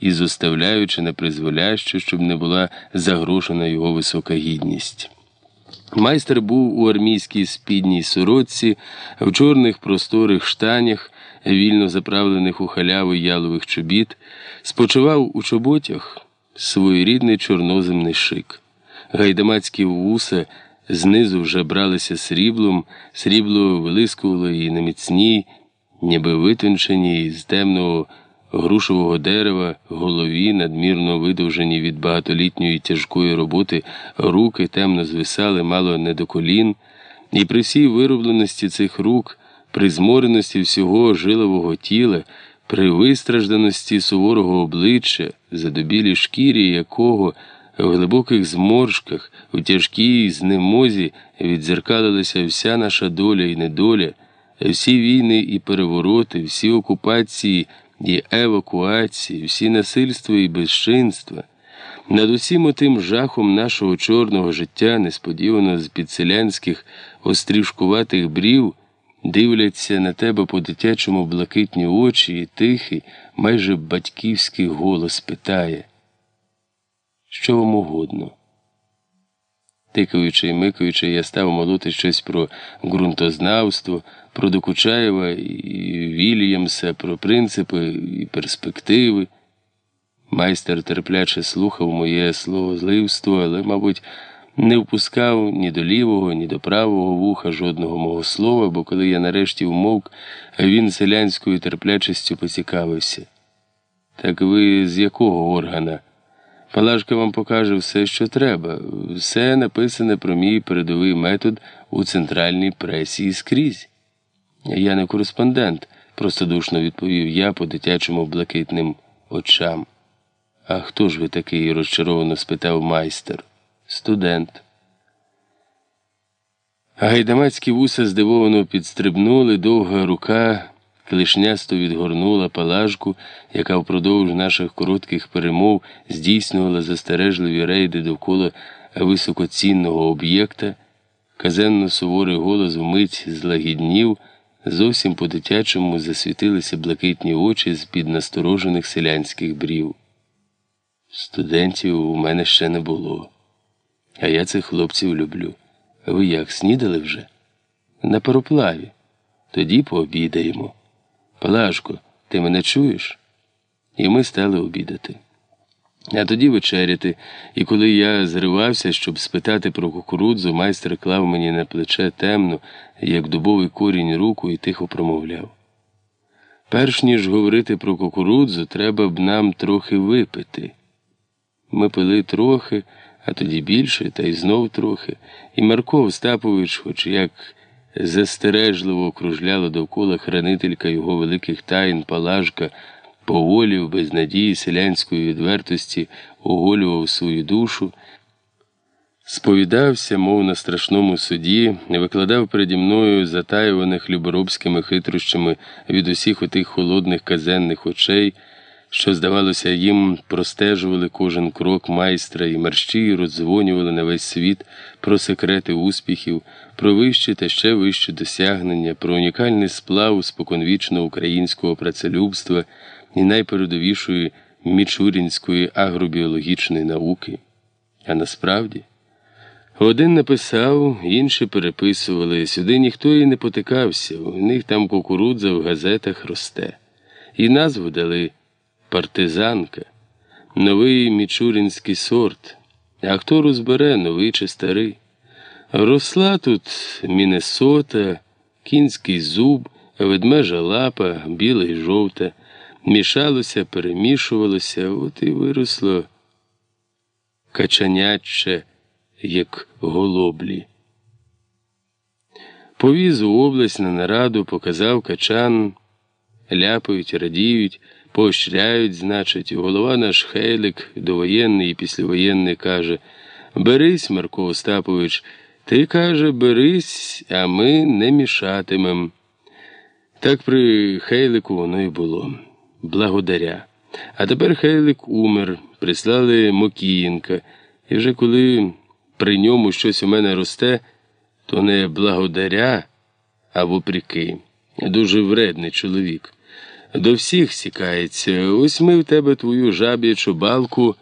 і зоставляючи на призволяще, щоб не була загрошена його висока гідність. Майстер був у армійській спідній сорочці, в чорних просторих штанях, вільно заправлених у халяву ялових чобіт, спочивав у чоботях своєрідний чорноземний шик. Гайдамацькі вуса знизу вже бралися сріблом, срібло вилискувало і на міцній, ніби витонченій з темного грушового дерева, голові, надмірно видовжені від багатолітньої тяжкої роботи, руки темно звисали мало не до колін, і при всій виробленості цих рук, при змореності всього жилового тіла, при вистражданості суворого обличчя, задобілій шкірі якого в глибоких зморшках, у тяжкій знемозі відзеркалилася вся наша доля і недоля, всі війни і перевороти, всі окупації і евакуації, всі насильства і безчинства. Над усім отим жахом нашого чорного життя, несподівано з під селянських острішкуватих брів, дивляться на тебе по дитячому блакитні очі, і тихий, майже батьківський голос питає, що вам угодно. Тикаючи і микаючи, я став молоти щось про ґрунтознавство, про Докучаєва і Вільямса, про принципи і перспективи. Майстер терпляче слухав моє словозливство, але, мабуть, не впускав ні до лівого, ні до правого вуха жодного мого слова, бо коли я нарешті вмовк, він селянською терплячістю поцікавився. Так ви з якого органа? Палашка вам покаже все, що треба, все написане про мій передовий метод у центральній пресі і скрізь. Я не кореспондент, простодушно відповів я по дитячому блакитним очам. А хто ж ви такий? розчаровано спитав майстер. Студент. Гайдамацькі вуса здивовано підстрибнули, довга рука клишнясто відгорнула палажку, яка впродовж наших коротких перемов здійснювала застережливі рейди довкола високоцінного об'єкта. Казенно суворий голос вмить злагіднів, зовсім по-дитячому засвітилися блакитні очі з під насторожених селянських брів. Студентів у мене ще не було. А я цих хлопців люблю. Ви як снідали вже? На пароплаві. Тоді пообідаємо. Палашко, ти мене чуєш? І ми стали обідати. А тоді вечеряти, і коли я зривався, щоб спитати про кукурудзу, майстер клав мені на плече темну, як дубовий корінь руку, і тихо промовляв. Перш ніж говорити про кукурудзу, треба б нам трохи випити. Ми пили трохи, а тоді більше, та й знов трохи, і Марко Остапович, хоч як застережливо кружляла довкола хранителька його великих тайн Палажка, поволі в безнадії селянської відвертості оголював свою душу, сповідався, мов на страшному суді, викладав переді мною затаюваних люборобськими хитрощами від усіх отих холодних казенних очей що, здавалося, їм простежували кожен крок майстра і мерщі роздзвонювали на весь світ про секрети успіхів, про вищі та ще вищі досягнення, про унікальний сплав споконвічно українського працелюбства і найпередовішої мічурінської агробіологічної науки. А насправді. Один написав, інші переписували, сюди ніхто і не потикався, у них там кукурудза в газетах росте. І назву дали партизанка, новий мічурінський сорт. А хто розбере, новий чи старий? Росла тут Міннесота, кінський зуб, ведмежа лапа, біла і жовта, мішалося, перемішувалося, от і виросло качаняче, як голоблі. Повіз у область на нараду, показав качан, ляпають, радіють поощряють, значить, голова наш Хейлик, довоєнний і післявоєнний, каже Берись, Марко Остапович, ти каже, берись, а ми не мішатимем. Так при Хейлику воно й було. Благодаря. А тепер Хейлик умер, прислали Мокіїнка, і вже коли при ньому щось у мене росте, то не благодаря, а вопріки. Дуже вредний чоловік. До всіх сікається. Ось ми в тебе твою жаб'ячу балку